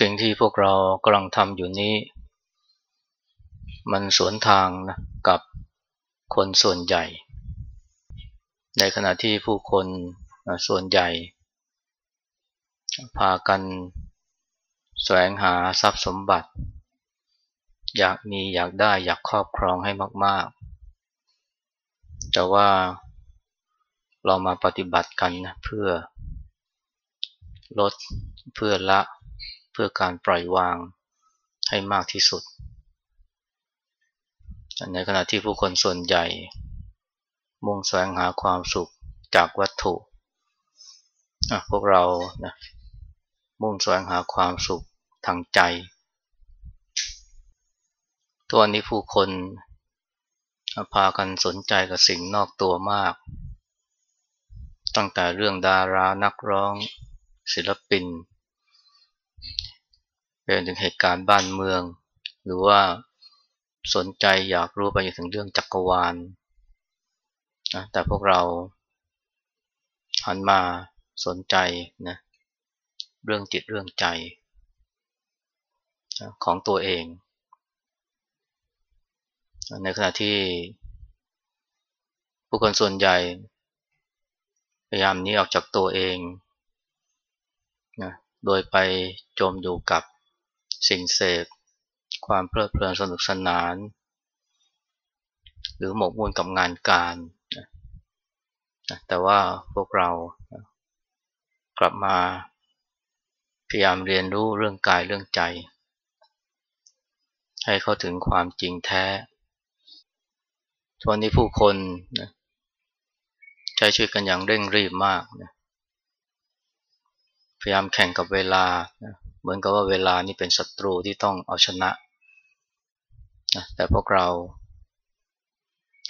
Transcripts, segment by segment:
สิ่งที่พวกเรากำลังทำอยู่นี้ มันสวนทางนะกับคนส่วนใหญ่ ในขณะที่ผู้คนส่วนใหญ่ พากันแสวงหาทรัพย์สมบัติ อยากมีอยากได้อยากครอบครองให้มาก ๆ แต่ว่าเรามาปฏิบัติกันนะเพื่อลดเพื่อละ เพื่อการปล่อยวางให้มากที่สุด ในขณะที่ผู้คนส่วนใหญ่ มุ่งแสวงหาความสุขจากวัตถุพวกเรานะมุ่งแสวงหาความสุขทางใจทุกวันนี้ผู้คนพากันสนใจกับสิ่งนอกตัวมาก ตั้งแต่เรื่องดารานักร้อง ศิลปิน เป็นถึงเหตุการณ์บ้านเมือง หรือว่าสนใจอยากรู้ไปถึงเรื่องจักรวาลนะแต่พวกเราหันมาสนใจนะเรื่องจิตเรื่องใจของตัวเอง ในขณะที่ผู้คนส่วนใหญ่ พยายามนี้ออกจากตัวเองนะโดยไปจมอยู่กับ สิ่งเสพความเพลิดเพลินสนุกสนาน หรือหมกมุ่นกับงานการนะแต่ว่าพวกเรากลับมาพยายามเรียนรู้เรื่องกายเรื่องใจ ให้เข้าถึงความจริงแท้ทุกนี้ผู้คนนะใช้ชีวิตกันอย่างเร่งรีบมากนะพยายามแข่งกับเวลานะ เหมือนกับว่าเวลานี่เป็นศัตรูที่ต้องเอาชนะนะแต่พวกเรา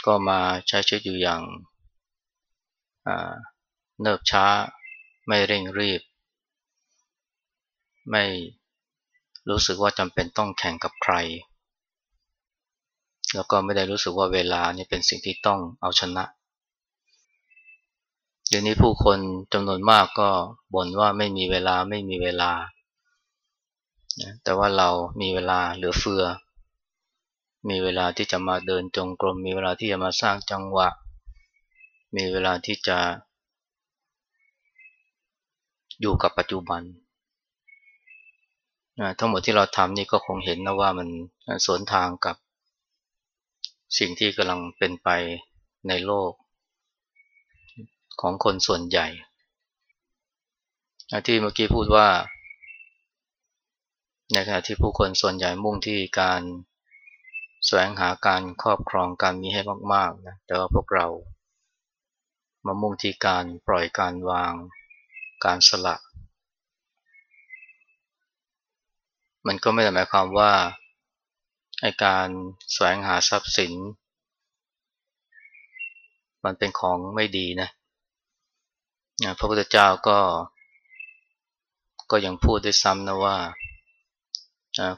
ก็มาใช้ชีวิตอยู่อย่างเนิบช้าไม่เร่งรีบ ไม่รู้สึกว่าจำเป็นต้องแข่งกับใคร แล้วก็ไม่ได้รู้สึกว่าเวลานี่เป็นสิ่งที่ต้องเอาชนะเดี๋ยวนี้ผู้คนจำนวนมากก็บ่นว่าไม่มีเวลาไม่มีเวลา แต่ว่าเรามีเวลาเหลือเฟือ มีเวลาที่จะมาเดินจงกรม มีเวลาที่จะมาสร้างจังหวะ มีเวลาที่จะ อยู่กับปัจจุบันทั้งหมดที่เราทำนี่ก็คงเห็นนะว่ามันสวนทางกับสิ่งที่กำลังเป็นไปในโลก ของคนส่วนใหญ่ที่เมื่อกี้พูดว่า ในขณะที่ผู้คนส่วนใหญ่มุ่งที่การแสวงหาการครอบครองการมีให้มากๆนะแต่ว่าพวกเรามามุ่งที่การปล่อยการวางการสละ มันก็ไม่ได้หมายความว่าไอการแสวงหาทรัพย์สิน มันเป็นของไม่ดีนะพระพุทธเจ้าก็ ก็ยังพูดด้วยซ้ำนะว่า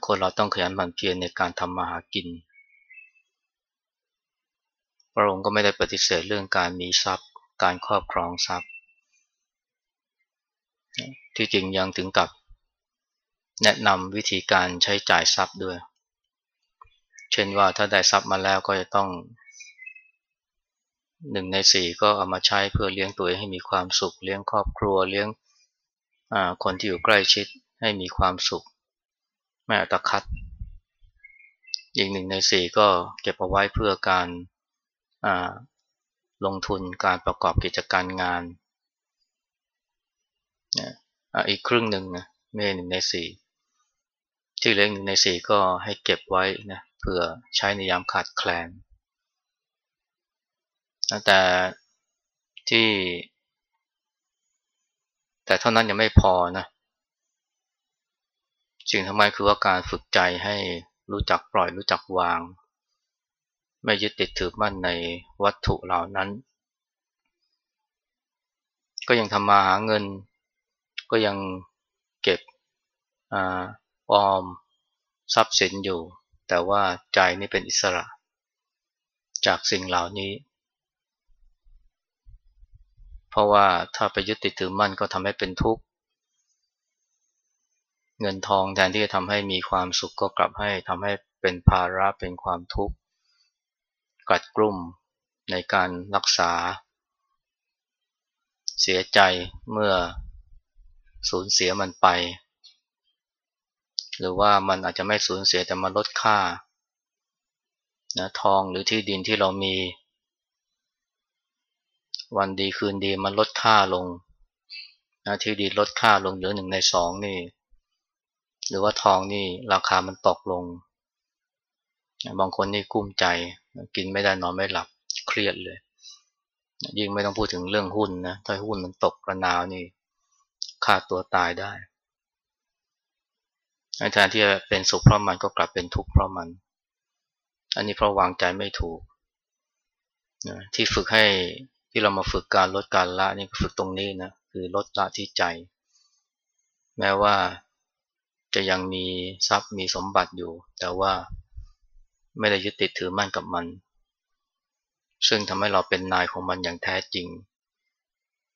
คนเราต้องขยันหมั่นเพียรในการทำมาหากิน พระองค์ก็ไม่ได้ปฏิเสธเรื่องการมีทรัพย์ การครอบครองทรัพย์ ที่จริงยังถึงกับแนะนำวิธีการใช้จ่ายทรัพย์ด้วย เช่นว่าถ้าได้ทรัพย์มาแล้วก็จะต้องหนึ่งในสี่ก็เอามาใช้เพื่อเลี้ยงตัวเองให้มีความสุข เลี้ยงครอบครัวเลี้ยงคนที่อยู่ใกล้ชิดให้มีความสุข ไม่อัตคัด อีกหนึ่งในสี่ก็เก็บเอาไว้เพื่อการลงทุนการประกอบกิจการงานอีกครึ่งหนึ่งนะไม่หนึ่งในสี่ที่เหลือหนึ่งในสี่ก็ให้เก็บไว้นะเพื่อใช้ในยามขาดแคลนแต่ที่ แต่เท่านั้นยังไม่พอนะ สิ่งทำไมคือว่าการฝึกใจให้รู้จักปล่อยรู้จักวาง ไม่ยึดติดถือมั่นในวัตถุเหล่านั้น ก็ยังทำมาหาเงิน ก็ยังเก็บอออมทรัพย์สินอยู่ แต่ว่าใจนี่เป็นอิสระ จากสิ่งเหล่านี้ เพราะว่าถ้าไปยึดติดถือมั่นก็ทำให้เป็นทุกข์ เงินทองแทนที่จะทำให้มีความสุขก็กลับให้ทำให้เป็นภาระเป็นความทุกข์กัดกลุ่มในการรักษา เสียใจเมื่อสูญเสียมันไป หรือว่ามันอาจจะไม่สูญเสียแต่มาลดค่านะทองหรือที่ดินที่เรามี วันดีคืนดีมันลดค่าลงนะที่ดินลดค่าลงเหลือหนึ่งในสองนี่ หรือว่าทองนี่ราคามันตกลง บางคนนี่กุ้มใจกินไม่ได้นอนไม่หลับเครียดเลย ยิ่งไม่ต้องพูดถึงเรื่องหุ้นนะถ้าหุ้นมันตกกระนาวนี่ฆ่าตัวตายได้แทนที่จะเป็นสุขเพราะมันก็กลับเป็นทุกข์เพราะมัน อันนี้เพราะวางใจไม่ถูกนะที่ฝึกให้ที่เรามาฝึกการลดการละนี่ฝึกตรงนี้นะคือลดละที่ใจ แม้ว่า จะยังมีทรัพย์มีสมบัติอยู่ แต่ว่าไม่ได้ยึดติดถือมั่นกับมัน ซึ่งทำให้เราเป็นนายของมันอย่างแท้จริง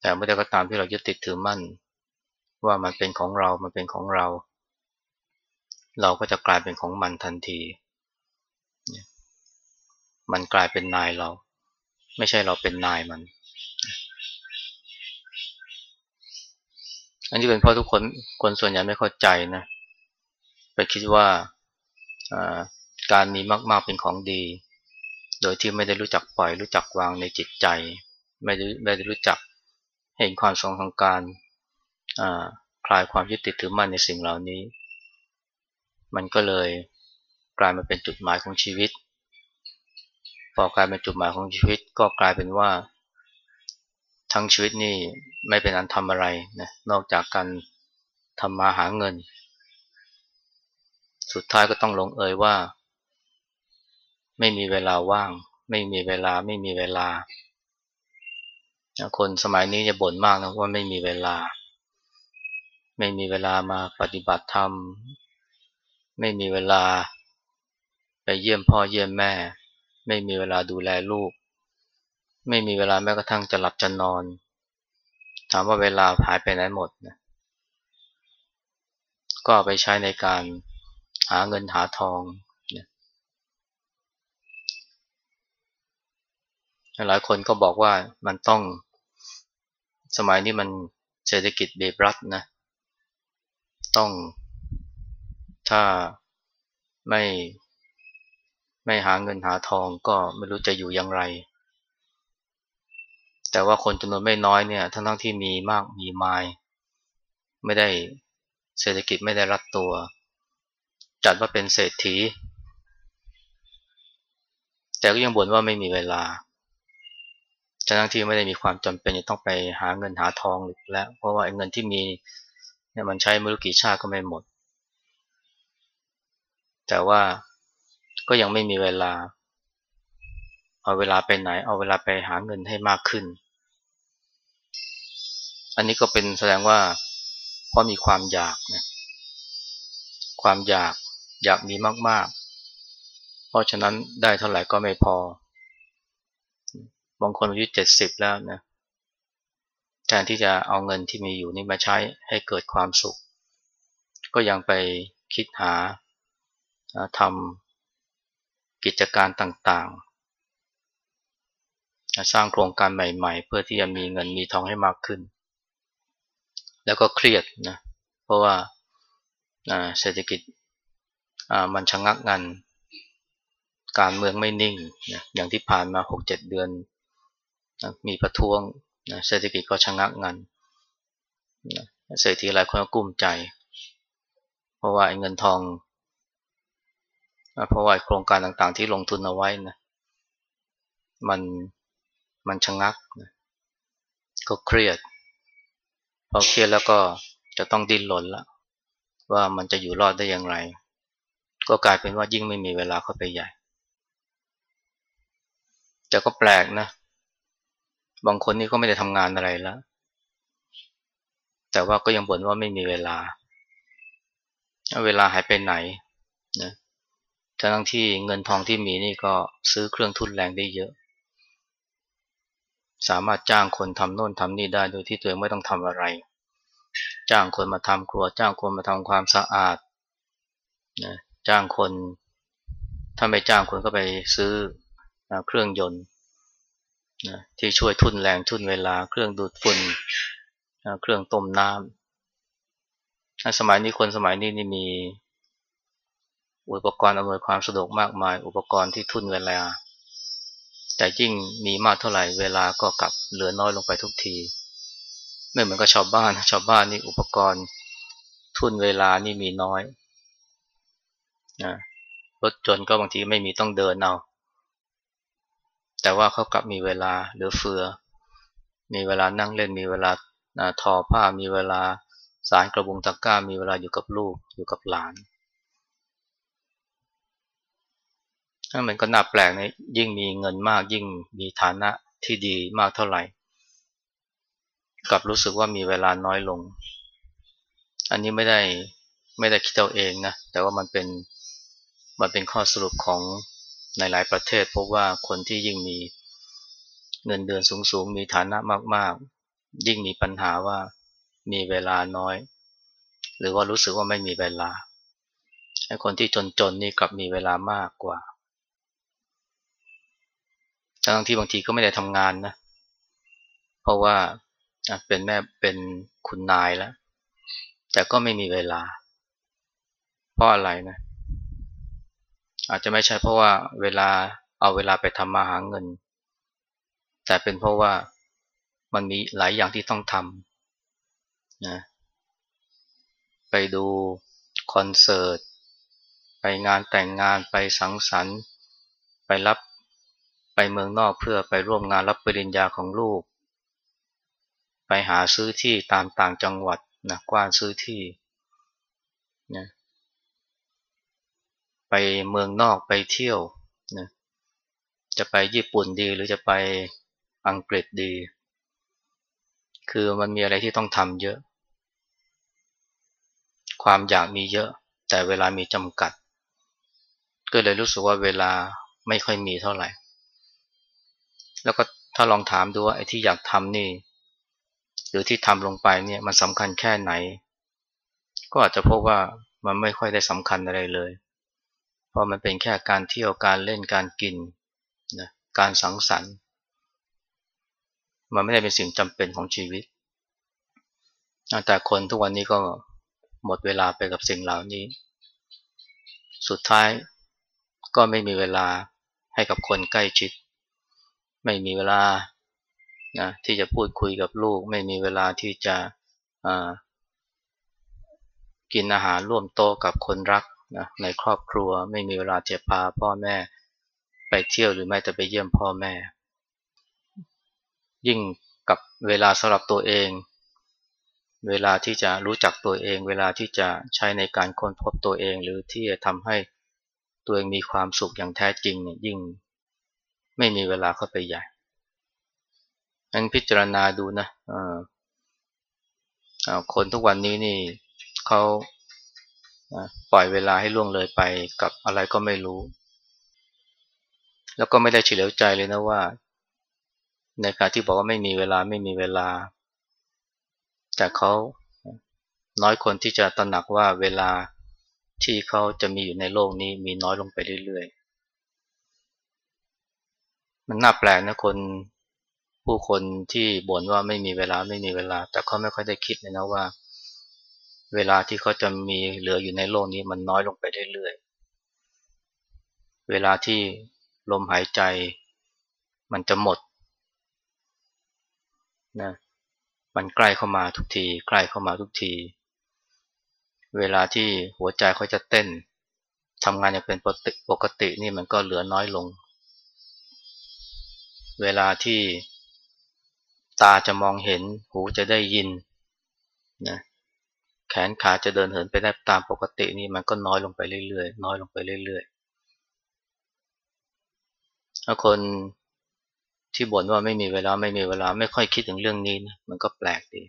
แต่เมื่อใดก็ตามที่เรายึดติดถือมั่น ว่ามันเป็นของเรา มันเป็นของเรา เราก็จะกลายเป็นของมันทันที มันกลายเป็นนายเรา ไม่ใช่เราเป็นนายมันอันนี้เป็นเพราะทุกคนคนส่วนใหญ่ไม่เข้าใจนะ ไปคิดว่าการมีมากๆเป็นของดี โดยที่ไม่ได้รู้จักปล่อยรู้จักวางในจิตใจ ไม่ได้ไม่ได้รู้จักเห็นความทรงของการคลายความยึดติดถือมั่นในสิ่งเหล่านี้ มันก็เลยกลายมาเป็นจุดหมายของชีวิต พอกลายเป็นจุดหมายของชีวิต ก็กลายเป็นว่า ทั้งชีวิตนี่ไม่เป็นอันทำอะไรนะนอกจากการทำมาหาเงิน สุดท้ายก็ต้องลงเอยว่า ไม่มีเวลาว่าง ไม่มีเวลาไม่มีเวลา คนสมัยนี้จะบ่นมากนะว่าไม่มีเวลา ไม่มีเวลามาปฏิบัติธรรม ไม่มีเวลาไปเยี่ยมพ่อเยี่ยมแม่ ไม่มีเวลาดูแลลูก ไม่มีเวลาแม้กระทั่งจะหลับจะนอน ถามว่าเวลาหายไปไหนหมดนะก็ไปใช้ในการ หาเงินหาทองนะหลายคนก็บอกว่ามันต้องสมัยนี้มันเศรษฐกิจเบรบรัดนะต้องถ้าไม่ไม่หาเงินหาทองก็ไม่รู้จะอยู่อย่างไร แต่ว่าคนจำนวนไม่น้อยเนี่ยทั้งทั้งที่มีมากมีมาย ไม่ได้เศรษฐกิจไม่ได้รัดตัว จัดว่าเป็นเศรษฐี แต่ก็ยังบ่นว่าไม่มีเวลาทั้งที่ไม่ได้มีความจำเป็นจะต้องไปหาเงินหาทองหรือแล้ว เพราะว่าเงินที่มีเนี่ยมันใช้ไม่รู้กี่ชาติก็ไม่หมด แต่ว่าก็ยังไม่มีเวลา เอาเวลาไปไหน เอาเวลาไปหาเงินให้มากขึ้น อันนี้ก็เป็นแสดงว่าเพราะมีความอยากนะความอยาก อยากมีมาก ๆ เพราะฉะนั้นได้เท่าไหร่ก็ไม่พอ บางคนอายุเจ็ดสิบแล้วนะ แทนที่จะเอาเงินที่มีอยู่นี่มาใช้ให้เกิดความสุข ก็ยังไปคิดหาทำกิจการต่าง ๆ สร้างโครงการใหม่ ๆ เพื่อที่จะมีเงินมีทองให้มากขึ้น แล้วก็เครียดนะ เพราะว่าเศรษฐกิจ มันชะงักงัน การเมืองไม่นิ่งอย่างที่ผ่านมา 6-7 เดือนมีประท้วงนะเศรษฐกิจก็ชะงักงันนะเศรษฐีหลายคนก็กุ้มใจ เพราะว่าเงินทอง เพราะว่าโครงการต่างๆที่ลงทุนเอาไว้นะมันมันชะงักนะก็เครียดพอเครียดแล้วก็จะต้องดิ้นรนละว่ามันจะอยู่รอดได้อย่างไร ก็กลายเป็นว่ายิ่งไม่มีเวลาเข้าไปใหญ่แต่ก็แปลกนะ บางคนนี่ก็ไม่ได้ทำงานอะไรแล้ว แต่ว่าก็ยังบ่นว่าไม่มีเวลา เวลาหายไปไหนนะทั้งที่เงินทองที่มีนี่ก็ซื้อเครื่องทุนแรงได้เยอะ สามารถจ้างคนทำโน่นทำนี่ได้โดยที่ตัวเองไม่ต้องทำอะไร จ้างคนมาทำครัว จ้างคนมาทำความสะอาดนะ จ้างคน ถ้าไม่จ้างคนก็ไปซื้อเครื่องยนต์ที่ช่วยทุนแรงทุนเวลา เครื่องดูดฝุ่นเครื่องต้มน้ำสมัยนี้คนสมัยนี้นี่มีอุปกรณ์อำนวยความสะดวกมากมาย อุปกรณ์ที่ทุนเวลา แต่ยิ่งมีมากเท่าไหร่เวลาก็กลับเหลือน้อยลงไปทุกที ไม่เหมือนกับชาวบ้าน ชาวบ้านนี่อุปกรณ์ทุนเวลานี่มีน้อย นะรถจนก็บางทีไม่มีต้องเดินเอาแต่ว่าเขากลับมีเวลาเหลือเฟือ มีเวลานั่งเล่นมีเวลาทอผ้ามีเวลาสารกระบุงตะกร้ามีเวลาอยู่กับลูกอยู่กับหลานมันก็น่าแปลกนะยิ่งมีเงินมากยิ่งมีฐานะที่ดีมากเท่าไหร่กลับรู้สึกว่ามีเวลาน้อยลง อันนี้ไม่ได้ไม่ได้คิดเอาเองนะแต่ว่ามันเป็น มันเป็นข้อสรุปของในหลายประเทศพบว่าคนที่ยิ่งมีเงินเดือนสูงๆ มีฐานะมากๆ ยิ่งมีปัญหาว่ามีเวลาน้อย หรือว่ารู้สึกว่าไม่มีเวลาไอ้คนที่จนๆนี่กลับมีเวลามากกว่าทั้งที่บางทีก็ไม่ได้ทำงานนะ เพราะว่าเป็นแม่เป็นคุณนายแล้ว แต่ก็ไม่มีเวลา เพราะอะไรนะ อาจจะไม่ใช่เพราะว่าเวลาเอาเวลาไปทำมาหาเงิน แต่เป็นเพราะว่ามันมีหลายอย่างที่ต้องทำนะไปดูคอนเสิร์ต ไปงานแต่งงานไปสังสรรค์ ไปรับไปเมืองนอกเพื่อไปร่วมงานรับปริญญาของลูก ไปหาซื้อที่ตามต่างจังหวัดนะกว้านซื้อที่นะ ไปเมืองนอกไปเที่ยวนะจะไปญี่ปุ่นดีหรือจะไปอังกฤษดี คือมันมีอะไรที่ต้องทำเยอะ ความอยากมีเยอะ แต่เวลามีจำกัด ก็เลยรู้สึกว่าเวลาไม่ค่อยมีเท่าไหร่ แล้วก็ถ้าลองถามดูว่าไอ้ที่อยากทำนี่ หรือที่ทำลงไปเนี่ยมันสำคัญแค่ไหน ก็อาจจะพบว่ามันไม่ค่อยได้สำคัญอะไรเลย เพราะมันเป็นแค่การเที่ยวการเล่นการกินนะการสังสรรค์ มันไม่ได้เป็นสิ่งจำเป็นของชีวิต แต่คนทุกวันนี้ก็หมดเวลาไปกับสิ่งเหล่านี้ สุดท้ายก็ไม่มีเวลาให้กับคนใกล้ชิด ไม่มีเวลานะที่จะพูดคุยกับลูก ไม่มีเวลาที่จะกินอาหารร่วมโต๊ะกับคนรัก นะในครอบครัวไม่มีเวลาจะพาพ่อแม่ไปเที่ยวหรือแม้แต่ไปเยี่ยมพ่อแม่ ยิ่งกับเวลาสำหรับตัวเอง เวลาที่จะรู้จักตัวเอง เวลาที่จะใช้ในการค้นพบตัวเอง หรือที่จะทำให้ตัวเองมีความสุขอย่างแท้จริงเนี่ยยิ่งไม่มีเวลาเข้าไปใหญ่งั้นพิจารณาดูนะคนทุกวันนี้นี่เขา ปล่อยเวลาให้ล่วงเลยไปกับอะไรก็ไม่รู้ แล้วก็ไม่ได้เฉลียวใจเลยนะว่า ในการที่บอกว่าไม่มีเวลาไม่มีเวลา แต่เขาน้อยคนที่จะตระหนักว่าเวลาที่เขาจะมีอยู่ในโลกนี้มีน้อยลงไปเรื่อยๆ มันน่าแปลกนะคนผู้คนที่บ่นว่าไม่มีเวลาไม่มีเวลา แต่เขาไม่ค่อยได้คิดเลยนะว่า เวลาที่เขาจะมีเหลืออยู่ในโลกนี้มันน้อยลงไปเรื่อยๆ เวลาที่ลมหายใจมันจะหมดนะมันใกล้เข้ามาทุกที ใกล้เข้ามาทุกที เวลาที่หัวใจเขาจะเต้นทำงานอย่างเป็นปกตินี่มันก็เหลือน้อยลง เวลาที่ตาจะมองเห็นหูจะได้ยินนะ แขนขาจะเดินเหินไปได้ตามปกตินี่มันก็น้อยลงไปเรื่อยๆ น้อยลงไปเรื่อยๆถ้าคนที่บ่นว่าไม่มีเวลาไม่มีเวลาไม่ค่อยคิดถึงเรื่องนี้นะมันก็แปลกดี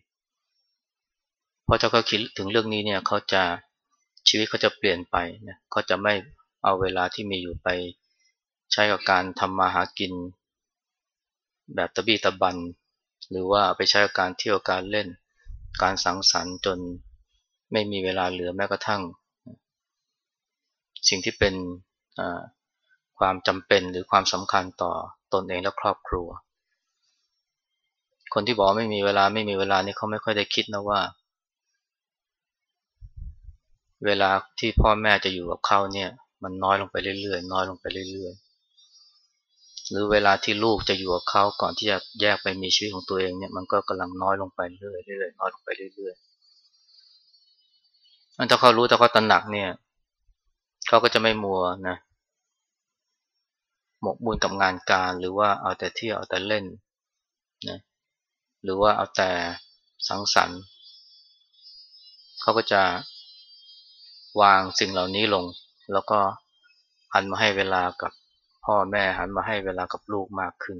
เพราะถ้าเขาคิดถึงเรื่องนี้เนี่ยเขาจะชีวิตเขาจะเปลี่ยนไปนะเขาจะไม่เอาเวลาที่มีอยู่ไปใช้กับการทำมาหากิน แบบตะบี้ตะบัน หรือว่าไปใช้การเที่ยวการเล่น การสังสรรค์จน ไม่มีเวลาเหลือแม้กระทั่ง สิ่งที่เป็นความจำเป็นหรือความสำคัญต่อตนเองและครอบครัว คนที่บอกไม่มีเวลาไม่มีเวลานี่เขาไม่ค่อยได้คิดนะว่า เวลาที่พ่อแม่จะอยู่กับเขาเนี่ย มันน้อยลงไปเรื่อยๆน้อยลงไปเรื่อยๆหรือเวลาที่ลูกจะอยู่กับเขาก่อนที่จะแยกไปมีชีวิตของตัวเองเนี่ยมันก็กำลังน้อยลงไปเรื่อยๆน้อยลงไปเรื่อยๆ ถ้าเขารู้แต่เขาตระหนักเนี่ยเขาก็จะไม่มัวนะหมกมุ่นกับงานการหรือว่าเอาแต่เที่ยวเอาแต่เล่นนะหรือว่าเอาแต่สังสรรค์เขาก็จะวางสิ่งเหล่านี้ลง แล้วก็หันมาให้เวลากับพ่อแม่หันมาให้เวลากับลูกมากขึ้น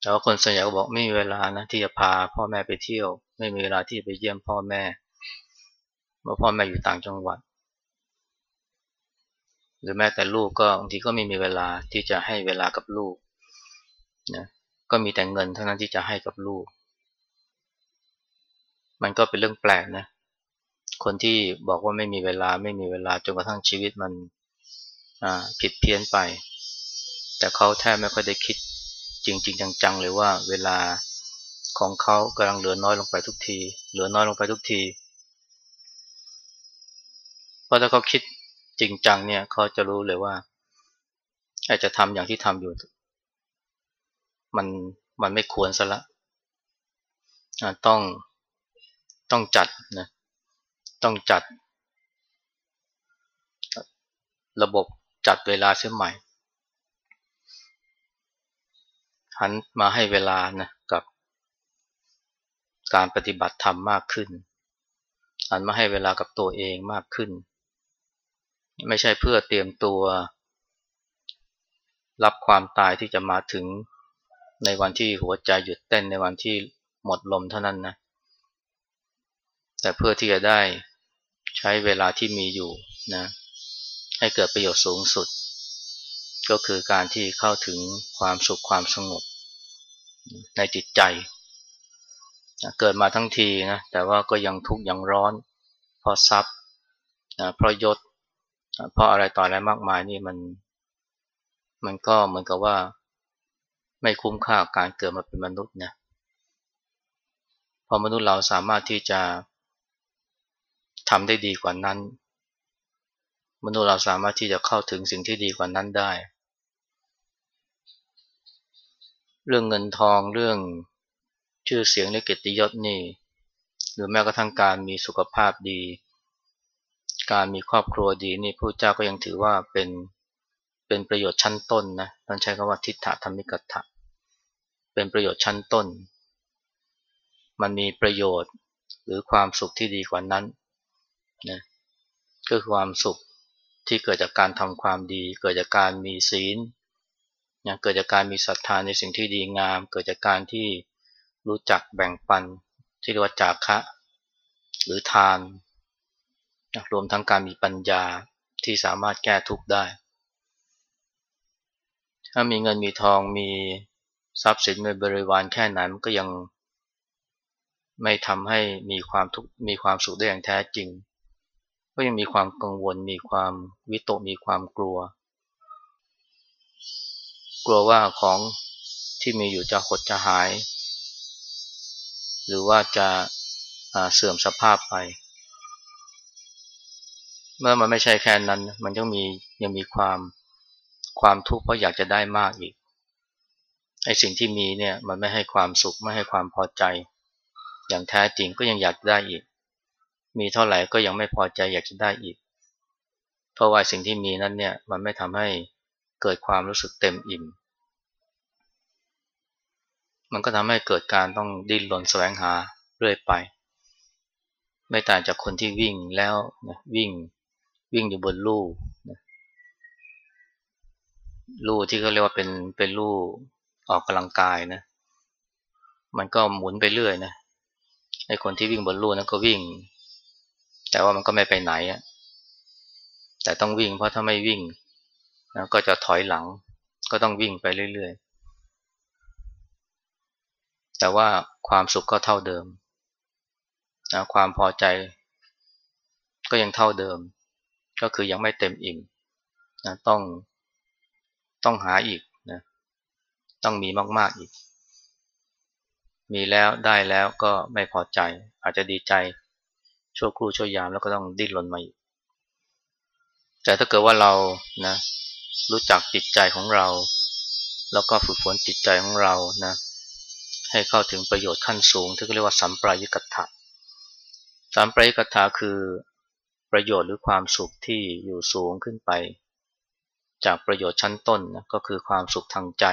แต่ว่าคนส่วนใหญ่ก็บอกไม่มีเวลานะที่จะพาพ่อแม่ไปเที่ยว ไม่มีเวลาที่ไปเยี่ยมพ่อแม่เมื่อพ่อแม่อยู่ต่างจังหวัด หรือแม้แต่ลูกก็บางทีก็ไม่มีเวลาที่จะให้เวลากับลูกนะก็มีแต่เงินเท่านั้นที่จะให้กับลูก มันก็เป็นเรื่องแปลกนะ คนที่บอกว่าไม่มีเวลาไม่มีเวลาจนกระทั่งชีวิตมันผิดเพี้ยนไป แต่เขาแทบไม่ค่อยได้คิดจริง ๆ จังๆเลยว่าเวลา ของเขากำลังเหลือน้อยลงไปทุกที เหลือน้อยลงไปทุกที เพราะถ้าเขาคิดจริงจังเนี่ยเขาจะรู้เลยว่าอาจจะทำอย่างที่ทำอยู่ มันมันไม่ควรซะละต้องต้องจัดนะต้องจัด ระบบจัดเวลาเสียใหม่หันมาให้เวลานะ การปฏิบัติธรรมมากขึ้นหันมาให้เวลากับตัวเองมากขึ้น ไม่ใช่เพื่อเตรียมตัว รับความตายที่จะมาถึงในวันที่หัวใจหยุดเต้นในวันที่หมดลมเท่านั้นนะแต่เพื่อที่จะได้ใช้เวลาที่มีอยู่นะให้เกิดประโยชน์สูงสุด ก็คือการที่เข้าถึงความสุขความสงบในจิตใจ เกิดมาทั้งทีนะแต่ว่าก็ยังทุกข์ยังร้อน เพราะทรัพย์เพราะยศ เพราะอะไรต่ออะไรมากมายนี่มัน มันก็เหมือนกับว่า ไม่คุ้มค่าการเกิดมาเป็นมนุษย์นะพอมนุษย์เราสามารถที่จะทำได้ดีกว่านั้น มนุษย์เราสามารถที่จะเข้าถึงสิ่งที่ดีกว่านั้นได้ เรื่องเงินทองเรื่อง ชื่อเสียงและเกียรติยศนี่ หรือแม้กระทั่งการมีสุขภาพดี การมีครอบครัวดีนี่พระเจ้าก็ยังถือว่าเป็นเป็นประโยชน์ชั้นต้นนะต้องใช้คำว่าทิฏฐธรรมิกถะเป็นประโยชน์ชั้นต้น มันมีประโยชน์หรือความสุขที่ดีกว่านั้นนะก็คือความสุขที่เกิดจากการทำความดี เกิดจากการมีศีลนะเกิดจากการมีศรัทธาในสิ่งที่ดีงาม เกิดจากการที่ รู้จักแบ่งปันที่เรียกว่าจาคะ หรือทานรวมทั้งการมีปัญญาที่สามารถแก้ทุกข์ได้ ถ้ามีเงินมีทองมีทรัพย์สินมีบริวารแค่ไหนมันก็ยังไม่ทำให้มีความทุกข์มีความสุขได้อย่างแท้จริง ก็ยังมีความกังวลมีความวิตกมีความกลัว กลัวว่าของที่มีอยู่จะหดจะหาย หรือว่าจะเสื่อมสภาพไป เมื่อมันไม่ใช่แค่นั้น มันยังมียังมีความความทุกข์เพราะอยากจะได้มากอีกไอ้สิ่งที่มีเนี่ยมันไม่ให้ความสุขไม่ให้ความพอใจ อย่างแท้จริงก็ยังอยากได้อีก มีเท่าไหร่ก็ยังไม่พอใจอยากจะได้อีก เพราะว่าสิ่งที่มีนั้นเนี่ยมันไม่ทำให้เกิดความรู้สึกเต็มอิ่ม มันก็ทำให้เกิดการต้องดิ้นรนแสวงหาเรื่อยไป ไม่ต่างจากคนที่วิ่งแล้วนะวิ่งวิ่งอยู่บนลู่ลู่ที่เขาเรียกว่าเป็นเป็นลู่ออกกำลังกายนะ มันก็หมุนไปเรื่อยนะไอ้คนที่วิ่งบนลู่นั้นก็วิ่ง แต่ว่ามันก็ไม่ไปไหนอะแต่ต้องวิ่งเพราะถ้าไม่วิ่งนะก็จะถอยหลัง ก็ต้องวิ่งไปเรื่อย แต่ว่าความสุขก็เท่าเดิมนะความพอใจก็ยังเท่าเดิม ก็คือยังไม่เต็มอิ่มนะต้องต้องหาอีกนะต้องมีมาก ๆอีก มีแล้วได้แล้วก็ไม่พอใจ อาจจะดีใจชั่วครู่ชั่วยามแล้วก็ต้องดิ้นรนมาอีก แต่ถ้าเกิดว่าเรานะรู้จักจิตใจของเรา แล้วก็ฝึกฝนจิตใจของเรานะ ให้เข้าถึงประโยชน์ขั้นสูง ที่เรียกว่าสัมปรายิกัตถะสัมปรายิกัตถะคือประโยชน์หรือความสุขที่อยู่สูงขึ้นไป จากประโยชน์ชั้นต้นนะก็คือความสุขทางใจ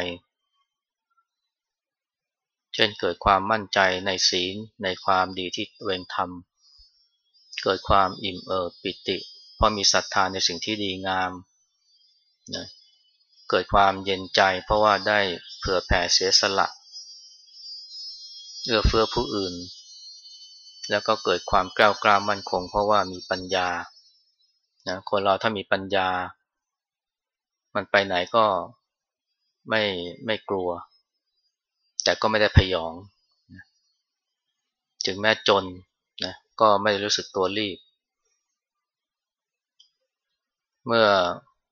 เช่นเกิดความมั่นใจในศีลในความดีที่ตัวเองทำเกิดความอิ่มเอิบปิติ เพราะมีศรัทธาในสิ่งที่ดีงามนะเกิดความเย็นใจเพราะว่าได้เผื่อแผ่เสียสละ เอื้อเฟื้อผู้อื่น แล้วก็เกิดความกล้ากล้ามั่นคง เพราะว่ามีปัญญานะคนเราถ้ามีปัญญา มันไปไหนก็ไม่ไม่กลัว แต่ก็ไม่ได้พยองนะถึงแม้จนนะก็ไม่รู้สึกตัวรีบ เมื่อ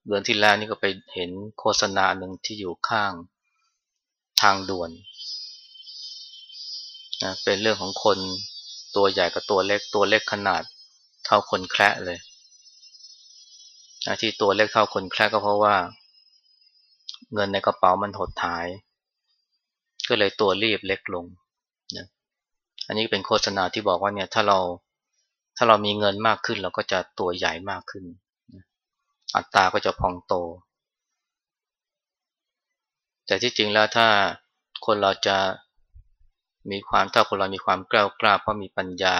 เดือนที่แล้วนี่ก็ไปเห็นโฆษณาหนึ่งที่อยู่ข้างทางด่วน นะเป็นเรื่องของคนตัวใหญ่กับตัวเล็กตัวเล็กขนาดเท่าคนแคระเลยนะที่ตัวเล็กเท่าคนแคระก็เพราะว่า เงินในกระเป๋ามันหดหาย ก็เลยตัวรีบเล็กลงนะอันนี้เป็นโฆษณาที่บอกว่าเนี่ยถ้าเราถ้าเรามีเงินมากขึ้น เราก็จะตัวใหญ่มากขึ้น อัตราก็จะพองโต แต่ที่จริงแล้วถ้าคนเราจะ มีความถ้าคนเรามีความกล้ากล้าเพราะมีปัญญา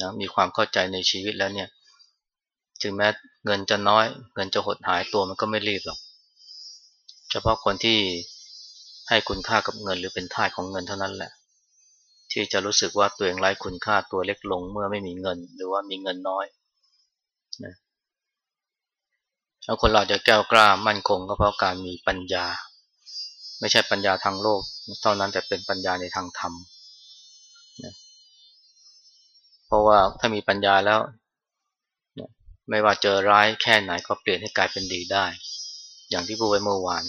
นะมีความเข้าใจในชีวิตแล้วเนี่ยถึงแม้เงินจะน้อย เงินจะหดหายตัวมันก็ไม่รีบหรอก เฉพาะคนที่ให้คุณค่ากับเงินหรือเป็นท่าของเงินเท่านั้นแหละ ที่จะรู้สึกว่าตัวเองไร้คุณค่าตัวเล็กลงเมื่อไม่มีเงิน หรือว่ามีเงินน้อยนะแล้วคนเราจะแก้วกล้ามั่นคงก็เพราะการมีปัญญา ไม่ใช่ปัญญาทางโลก เท่านั้นแต่เป็นปัญญาในทางธรรมนะเพราะว่าถ้ามีปัญญาแล้วนะไม่ว่าเจอร้ายแค่ไหนก็เปลี่ยนให้กลายเป็นดีได้ อย่างที่พูดไว้เมื่อวาน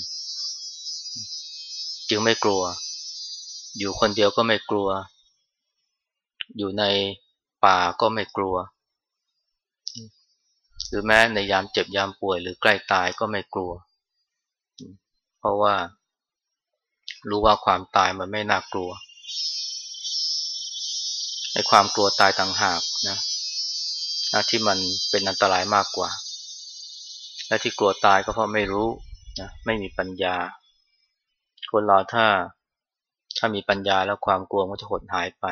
จึงไม่กลัว อยู่คนเดียวก็ไม่กลัว อยู่ในป่าก็ไม่กลัว หรือแม้ในยามเจ็บยามป่วยหรือใกล้ตายก็ไม่กลัว เพราะว่า รู้ว่าความตายมันไม่น่ากลัวไอ้ความกลัวตายต่างหากนะนะที่มันเป็นอันตรายมากกว่า และที่กลัวตายก็เพราะไม่รู้นะไม่มีปัญญา คนเราถ้าถ้ามีปัญญาแล้วความกลัวมันจะหดหายไป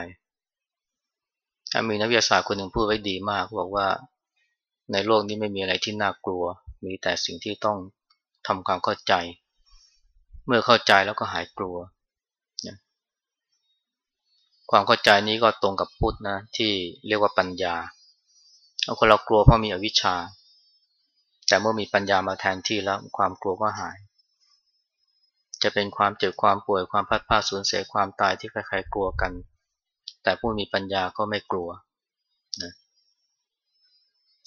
มีนักวิทยาศาสตร์คนหนึ่งพูดไว้ดีมากบอกว่าในโลกนี้ไม่มีอะไรที่น่ากลัว มีแต่สิ่งที่ต้องทำความเข้าใจ เมื่อเข้าใจแล้วก็หายกลัวความเข้าใจนี้ก็ตรงกับพุทธนะที่เรียกว่าปัญญาเอาคนเรากลัวเพราะมีอวิชชา แต่เมื่อมีปัญญามาแทนที่แล้วความกลัวก็หาย จะเป็นความเจ็บความป่วยความพัดพาสูญเสียความตายที่ใครๆกลัวกัน แต่ผู้มีปัญญาก็ไม่กลัวนะ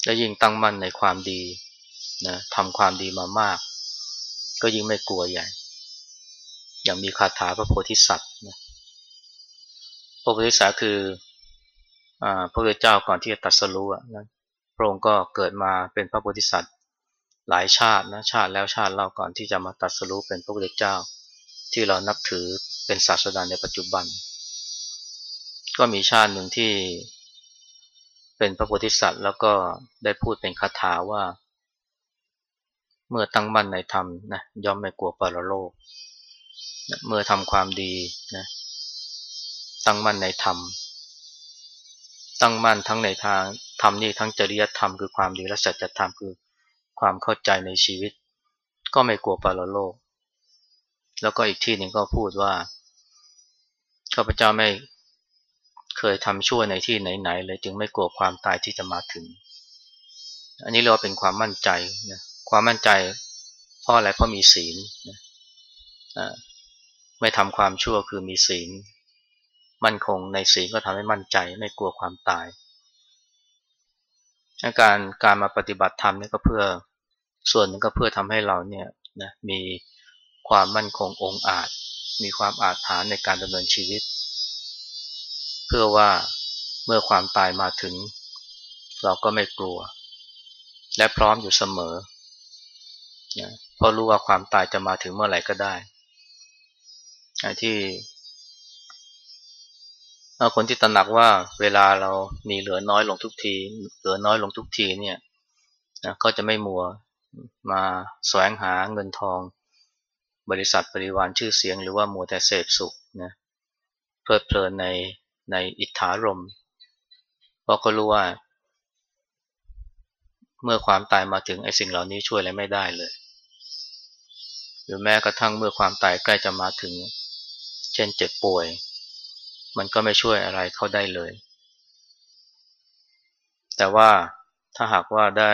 และยิ่งตั้งมั่นในความดีนะทำความดีมามาก ก็ยิ่งไม่กลัวใหญ่ อย่างมีคาถาพระโพธิสัตว์นะพระโพธิสัตว์คืออพระพุทธเจ้าก่อนที่จะตัดสรู้นะพระองค์ก็เกิดมาเป็นพระโพธิสัตว์หลายชาตินะชาติแล้วชาติเล่าก่อนที่จะมาตัดสรู้เป็นพระพุทธเจ้า ที่เรานับถือเป็นศาสดาในปัจจุบัน ก็มีชาติหนึ่งที่เป็นพระโพธิสัตว์แล้วก็ได้พูดเป็นคาถาว่า เมื่อตั้งมั่นในธรรมนะย่อมไม่กลัวปรโลก เมื่อทำความดีนะตั้งมั่นในธรรม ตั้งมั่นทั้งในทางธรรมนี่ทั้งจริยธรรมคือความดีและสัจธรรมคือความเข้าใจในชีวิต ก็ไม่กลัวปรโลก แล้วก็อีกที่หนึ่งก็พูดว่าข้าพเจ้าไม่เคยทำชั่วในที่ไหนๆเลยจึงไม่กลัวความตายที่จะมาถึง อันนี้เราเป็นความมั่นใจนะความมั่นใจเพราะอะไรเพราะมีศีลนะ ไม่ทำความชั่วคือมีศีล มั่นคงในศีลก็ทำให้มั่นใจไม่กลัวความตายการการมาปฏิบัติธรรมนี่ก็เพื่อส่วนนึงก็เพื่อทำให้เราเนี่ยนะมีความมั่นคงองอาจ มีความอาจฐานในการดำเนินชีวิต เพื่อว่าเมื่อความตายมาถึง เราก็ไม่กลัว และพร้อมอยู่เสมอนะเพราะรู้ว่าความตายจะมาถึงเมื่อไหร่ก็ได้ ที่คนที่ตระหนักว่าเวลาเรามีเหลือน้อยลงทุกที เหลือน้อยลงทุกทีเนี่ยนะก็จะไม่มัวมาแสวงหาเงินทอง บริษัทบริวารชื่อเสียง หรือว่ามัวแต่เสพสุขนะเพลิดเพลินในในอิทธารมเพราะก็รู้ว่า เมื่อความตายมาถึงไอ้สิ่งเหล่านี้ช่วยอะไรไม่ได้เลย หรือแม้กระทั่งเมื่อความตายใกล้จะมาถึง เช่นเจ็บป่วย มันก็ไม่ช่วยอะไรเขาได้เลย แต่ว่าถ้าหากว่าได้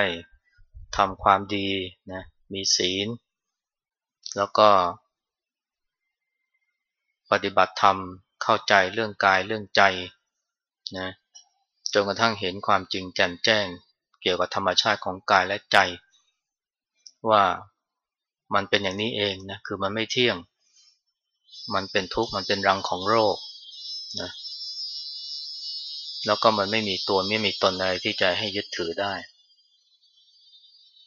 ทำความดีนะมีศีล แล้วก็ ปฏิบัติธรรมเข้าใจเรื่องกายเรื่องใจนะจนกระทั่งเห็นความจริงแจ่มแจ้ง เกี่ยวกับธรรมชาติของกายและใจ ว่ามันเป็นอย่างนี้เองนะคือมันไม่เที่ยง มันเป็นทุกข์มันเป็นรังของโรคนะแล้วก็มันไม่มีตัวไม่มีตนอะไรที่จะให้ยึดถือได้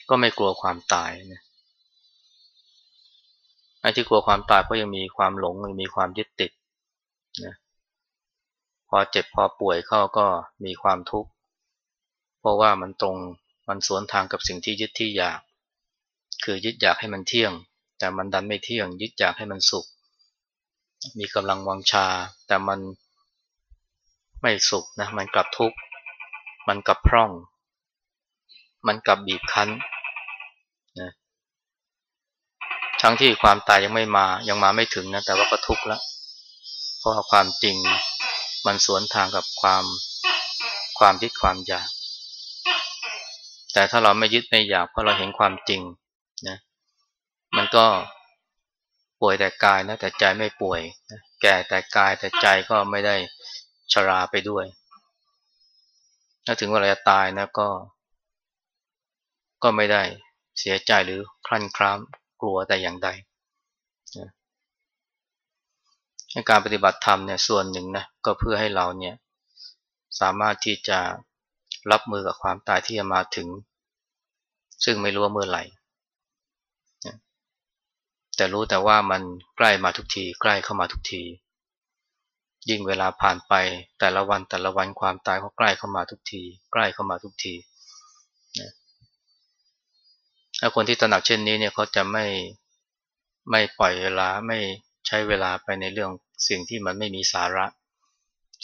ก็ไม่กลัวความตายนะไอ้ที่กลัวความตายเพราะยังมีความหลงยังมีความยึดติดนะพอเจ็บพอป่วยเข้าก็มีความทุกข์เพราะว่ามันตรงมันสวนทางกับสิ่งที่ยึดที่อยาก คือยึดอยากให้มันเที่ยง แต่มันดันไม่เที่ยง ยึดอยากให้มันสุข มีกำลังวังชา แต่มันไม่สุขนะมันกลับทุกข์มันกลับพร่อง มันกลับบีบคั้นนะทั้งที่ความตายยังไม่มายังมาไม่ถึงนะแต่ว่าก็ทุกข์แล้วเพราะความจริงมันสวนทางกับความความยึดความอยาก แต่ถ้าเราไม่ยึดไม่อยากเพราะเราเห็นความจริงนะมันก็ ป่วยแต่กายนะแต่ใจไม่ป่วย แก่แต่กายแต่ใจก็ไม่ได้ชราไปด้วย ถ้าถึงเวลาตายนะก็ ก็ไม่ได้เสียใจหรือคลั่นคล้ามกลัวแต่อย่างใดการปฏิบัติธรรมเนี่ยส่วนหนึ่งนะก็เพื่อให้เราเนี่ยสามารถที่จะรับมือกับความตายที่จะมาถึง ซึ่งไม่รู้ว่าเมื่อไหร่ แต่รู้แต่ว่ามันใกล้มาทุกที ใกล้เข้ามาทุกที ยิ่งเวลาผ่านไปแต่ละวันแต่ละวันความตายก็ใกล้เข้ามาทุกที ใกล้เข้ามาทุกทีนะถ้าคนที่ตระหนักเช่นนี้เนี่ยเขาจะไม่ไม่ปล่อยเวลาไม่ใช้เวลาไปในเรื่องสิ่งที่มันไม่มีสาระ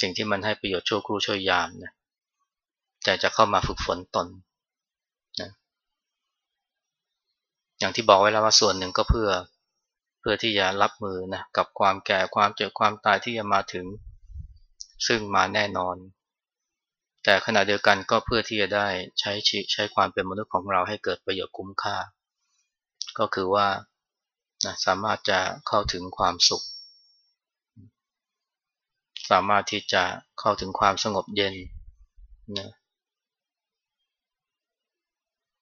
สิ่งที่มันให้ประโยชน์ชั่วครู่ชั่วยามนะแต่จะเข้ามาฝึกฝนตนนะอย่างที่บอกไว้แล้วว่าส่วนหนึ่งก็เพื่อ พื่อที่จะรับมือนะกับความแก่ความเจ็บความตายที่จะมาถึง ซึ่งมาแน่นอน แต่ขณะเดียวกันก็เพื่อที่จะได้ใช้ใช้ความเป็นมนุษย์ของเราให้เกิดประโยชน์คุ้มค่า ก็คือว่านะสามารถจะเข้าถึงความสุข สามารถที่จะเข้าถึงความสงบเย็นนะ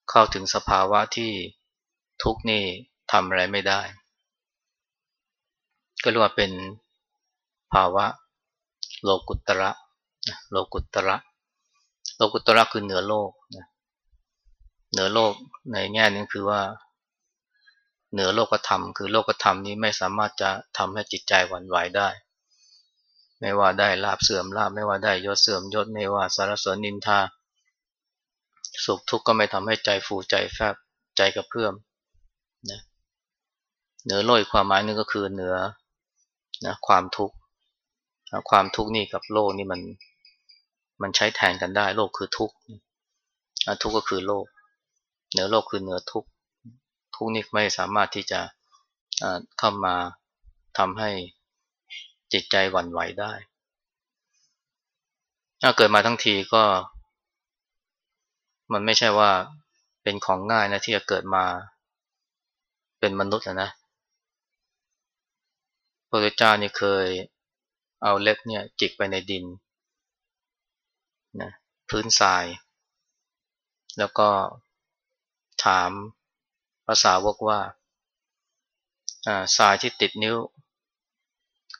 เข้าถึงสภาวะที่ทุกนี่ทำอะไรไม่ได้ ก็เรียกว่าเป็นภาวะโลกุตระโลกุตระโลกุตระคือเหนือโลกเหนือโลกในแง่นึงคือว่า เหนือโลกธรรม คือโลกธรรมนี้ไม่สามารถจะทำให้จิตใจหวั่นไหวได้ ไม่ว่าได้ลาบเสื่อมลาบไม่ว่าได้ยศเสื่อมยศไม่ว่าสารสนนินทา สุขทุกข์ก็ไม่ทำให้ใจฟูใจแฟบใจกระเพื่อมนะเหนือโลกความหมายนึงก็คือเหนือ นะความทุกข์ความทุกข์นี่กับโลกนี่มันมันใช้แทนกันได้ โลกคือทุกข์ทุกข์ก็คือโลก เหนือโลกคือเหนือทุกข์ทุกข์นี่ไม่สามารถที่จะเข้ามาทำให้จิตใจหวั่นไหวได้ ถ้าเกิดมาทั้งทีก็ มันไม่ใช่ว่าเป็นของง่ายนะที่จะเกิดมาเป็นมนุษย์นะ ระพุทธเจ้านี่เคยเอาเล็บเนี่ยจิกไปในดินนะพื้นทราย แล้วก็ถามภาษาวกว่าทรายที่ติดนิ้ว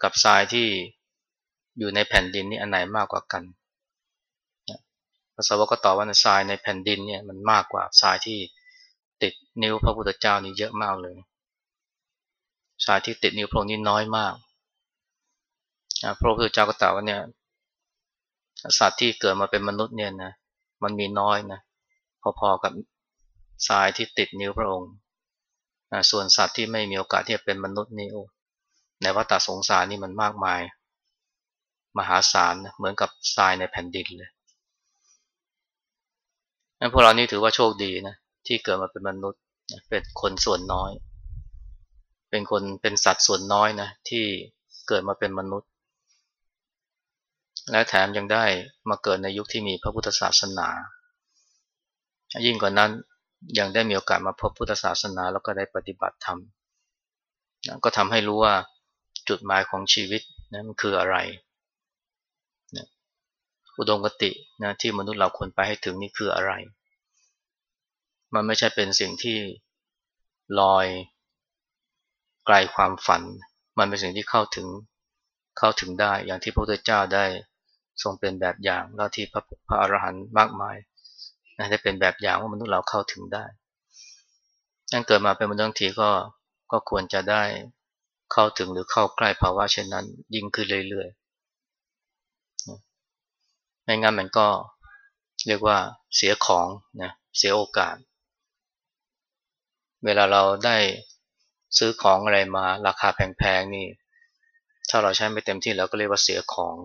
กับทรายที่อยู่ในแผ่นดินนี่อันไหนมากกว่ากันภาษาวกก็ตอบว่าทรายในแผ่นดินเนี่ยมันมากกว่าทรายที่ติดนิ้วพระพุทธเจ้านี่เยอะมากเลย ทรายที่ติดนิ้วพระองค์นี่น้อยมากพระพุทธเจ้าก็ตรัสว่าเนี่ยสัตว์ที่เกิดมาเป็นมนุษย์เนี่ยนะมันมีน้อยนะพอๆกับทรายที่ติดนิ้วพระองค์ส่วนสัตว์ที่ไม่มีโอกาสที่จะเป็นมนุษย์นี่ในวัฏสงสารนี่มันมากมาย มหาศาลเหมือนกับทรายในแผ่นดินเลยพวกเรานี่ถือว่าโชคดีนะที่เกิดมาเป็นมนุษย์เป็นคนส่วนน้อย เป็นคนเป็นสัตว์ส่วนน้อยนะที่เกิดมาเป็นมนุษย์ และแถมยังได้มาเกิดในยุคที่มีพระพุทธศาสนา ยิ่งกว่านั้นยังได้มีโอกาสมาพบพุทธศาสนาแล้วก็ได้ปฏิบัติธรรมก็ทำให้รู้ว่าจุดหมายของชีวิตนะมันคืออะไรนะอุดมกตินะที่มนุษย์เราควรไปให้ถึงนี่คืออะไร มันไม่ใช่เป็นสิ่งที่ลอย ไกลความฝัน มันเป็นสิ่งที่เข้าถึงเข้าถึงได้ อย่างที่พระพุทธเจ้าได้ทรงเป็นแบบอย่างแล้วที่พระพระอรหันต์มากมายนะได้เป็นแบบอย่างว่ามนุษย์เราเข้าถึงได้นั่นเกิดมาเป็นมนุษย์ทีก็ก็ควรจะได้เข้าถึงหรือเข้าใกล้ภาวะเช่นนั้น ยิ่งขึ้นเรื่อยๆไม่งั้นมันก็เรียกว่าเสียของนะเสียโอกาส เวลาเราได้ ซื้อของอะไรมาราคาแพงๆนี่ ถ้าเราใช้ไม่เต็มที่เราก็เรียกว่าเสียของ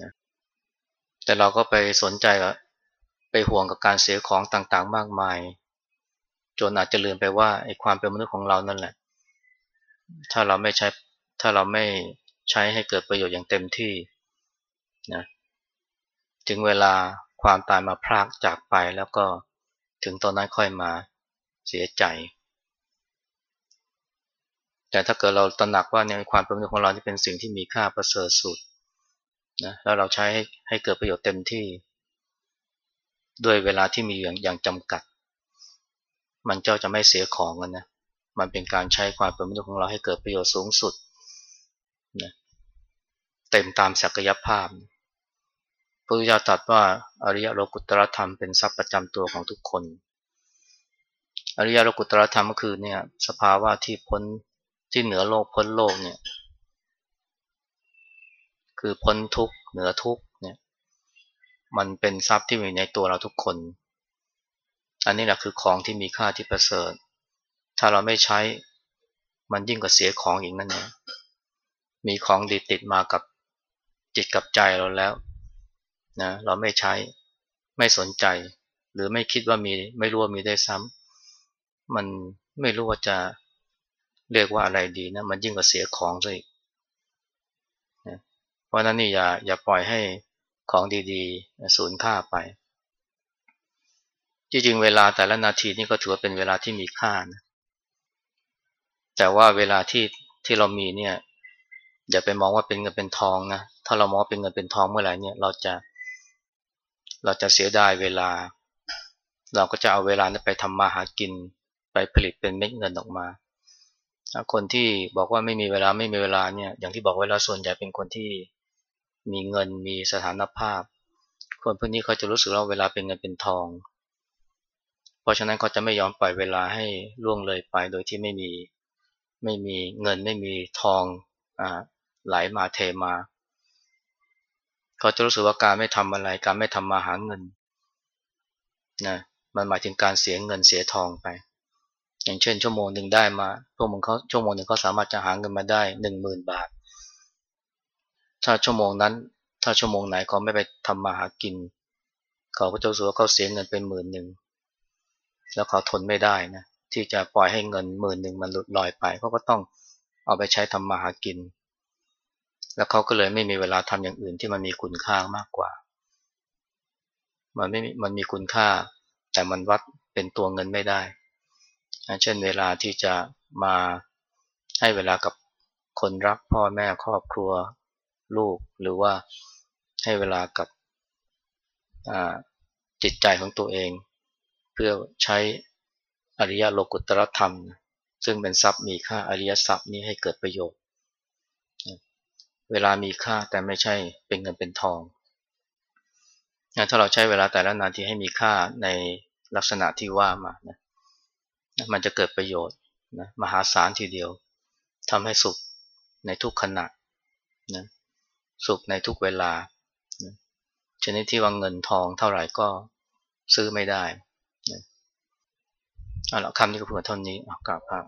นะแต่เราก็ไปสนใจกับไปห่วงกับการเสียของต่างๆ มากมาย จนอาจจะลืมไปว่าไอ้ความเป็นมนุษย์ของเรานั่นแหละ ถ้าเราไม่ใช้ถ้าเราไม่ใช้ให้เกิดประโยชน์อย่างเต็มที่นะถึงเวลาความตายมาพรากจากไปแล้วก็ถึงตอนนั้นค่อยมาเสียใจ แต่ถ้าเกิดเราตระหนักว่าเนี่ยความเป็นมนุษย์ของเราที่เป็นสิ่งที่มีค่าประเสริฐสุดนะแล้วเราใช้ให้ให้เกิดประโยชน์เต็มที่ ด้วยเวลาที่มีอย่างอย่างจำกัด มันเจ้าจะไม่เสียของกันนะมันเป็นการใช้ความเป็นมนุษย์ของเราให้เกิดประโยชน์สูงสุดนะเต็มตามศักยภาพพระพุทธเจ้าตรัสว่าอริยโลกุตรธรรมเป็นทรัพย์ประจำตัวของทุกคน อริยโลกุตรธรรมก็คือเนี่ยสภาวะที่พ้น ที่เหนือโลกพ้นโลกเนี่ย คือพ้นทุกเหนือทุกเนี่ย มันเป็นทรัพย์ที่มีในตัวเราทุกคน อันนี้แหละคือของที่มีค่าที่ประเสริฐ ถ้าเราไม่ใช้มันยิ่งกว่าเสียของอีกนั่นเองมีของดีติดมากับจิตกับใจเราแล้วนะเราไม่ใช้ไม่สนใจ หรือไม่คิดว่ามีไม่รู้ว่ามีได้ซ้ำมันไม่รู้ว่าจะ เรียกว่าอะไรดีนะมันยิ่งกว่าเสียของซะอีกเพราะนั้นนี่อย่าอย่าปล่อยให้ของดีๆสูญค่าไป จริงๆ เวลาแต่ละนาทีนี่ก็ถือว่าเป็นเวลาที่มีค่านะแต่ว่าเวลาที่ที่เรามีเนี่ยอย่าไปมองว่าเป็นเงินเป็นทองนะถ้าเรามองเป็นเงินเป็นทองเมื่อไหร่เนี่ยเราจะ เราจะเสียดายเวลา เราก็จะเอาเวลานั้นไปทำมาหากินไปผลิตเป็นเม็ดเงินออกมา คนที่บอกว่าไม่มีเวลาไม่มีเวลาเนี่ยอย่างที่บอกเวลาส่วนใหญ่เป็นคนที่มีเงินมีสถานภาพ คนพวกนี้เขาจะรู้สึกว่าเวลาเป็นเงินเป็นทอง เพราะฉะนั้นเขาจะไม่ยอมปล่อยเวลาให้ล่วงเลยไปโดยที่ไม่มีไม่มีเงินไม่มีทองอ่าไหลมาเทมาเขาจะรู้สึกว่าการไม่ทำอะไร การไม่ทำมาหาเงินนะมันหมายถึงการเสียเงินเสียทองไป อย่างเช่นชั่วโมงหนึ่งได้มาชั่วโมงเขาชั่วโมงหนึ่งเขาสามารถจะหาเงินมาได้หนึ่งหมื่นบาท ถ้าชั่วโมงนั้น ถ้าชั่วโมงไหนเขาไม่ไปทำมาหากิน เขาก็จะรู้สึกว่าเขาเสียเงินเป็นหมื่นหนึ่งแล้วเขาทนไม่ได้นะที่จะปล่อยให้เงินหมื่นหนึ่งมันหลุดลอยไปเขาก็ต้องเอาไปใช้ทำมาหากิน แล้วเขาก็เลยไม่มีเวลาทำอย่างอื่นที่มันมีคุณค่ามากกว่า มันไม่มันมีคุณค่า แต่มันวัดเป็นตัวเงินไม่ได้ เช่นเวลาที่จะมาให้เวลากับคนรักพ่อแม่ครอบครัวลูก หรือว่าให้เวลากับจิตใจของตัวเอง เพื่อใช้อริยโลกุตรธรรม ซึ่งเป็นทรัพย์มีค่าอริยทรัพย์นี้ให้เกิดประโยชน์ เวลามีค่าแต่ไม่ใช่เป็นเงินเป็นทอง ถ้าเราใช้เวลาแต่ละนาทีให้มีค่าในลักษณะที่ว่ามานะ มันจะเกิดประโยชน์นะมหาศาลทีเดียวทำให้สุขในทุกขณะนะสุขในทุกเวลานะชนิดที่วางเงินทองเท่าไหร่ก็ซื้อไม่ได้นะเอาละคำนี้ก็เพื่อเท่านี้กราบพระ